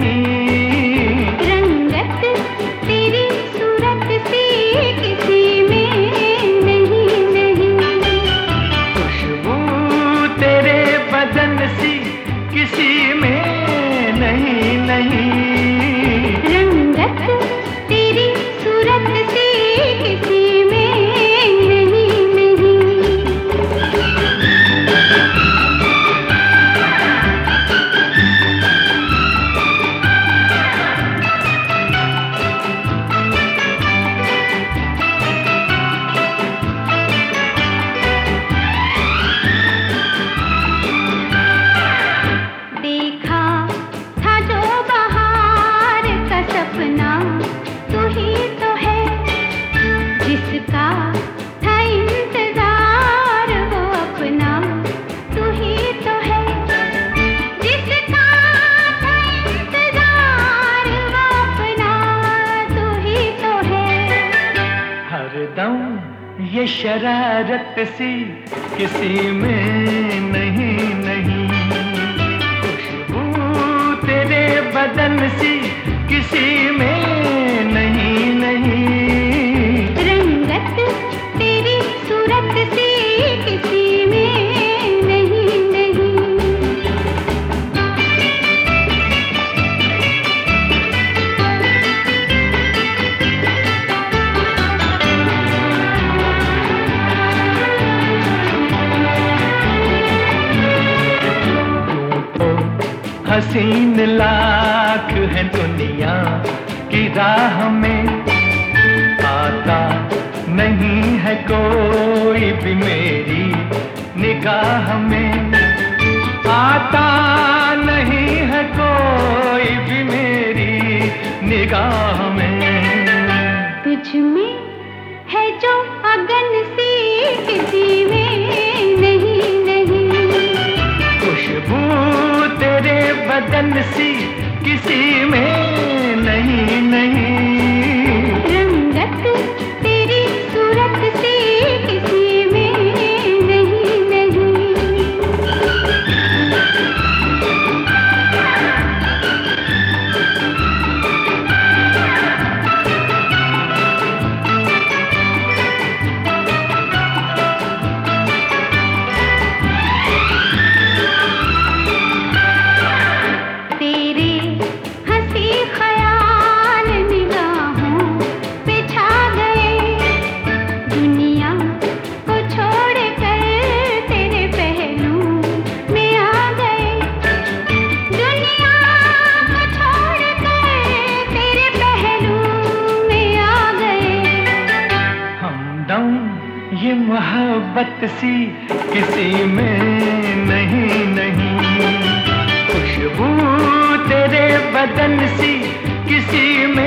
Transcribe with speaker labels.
Speaker 1: नहीं बताऊँ ये शरारत सी किसी में नहीं हसीन लाख है दुनिया की राह में। आता नहीं है कोई भी मेरी निगाह में। आता नहीं है कोई भी मेरी निगाह में।
Speaker 2: तुझ में है जो अगन सी किसी में नहीं नहीं।
Speaker 1: खुशबू बदन सी किसी में मोहब्बत सी किसी में नहीं नहीं। खुशबू तेरे बदन सी किसी में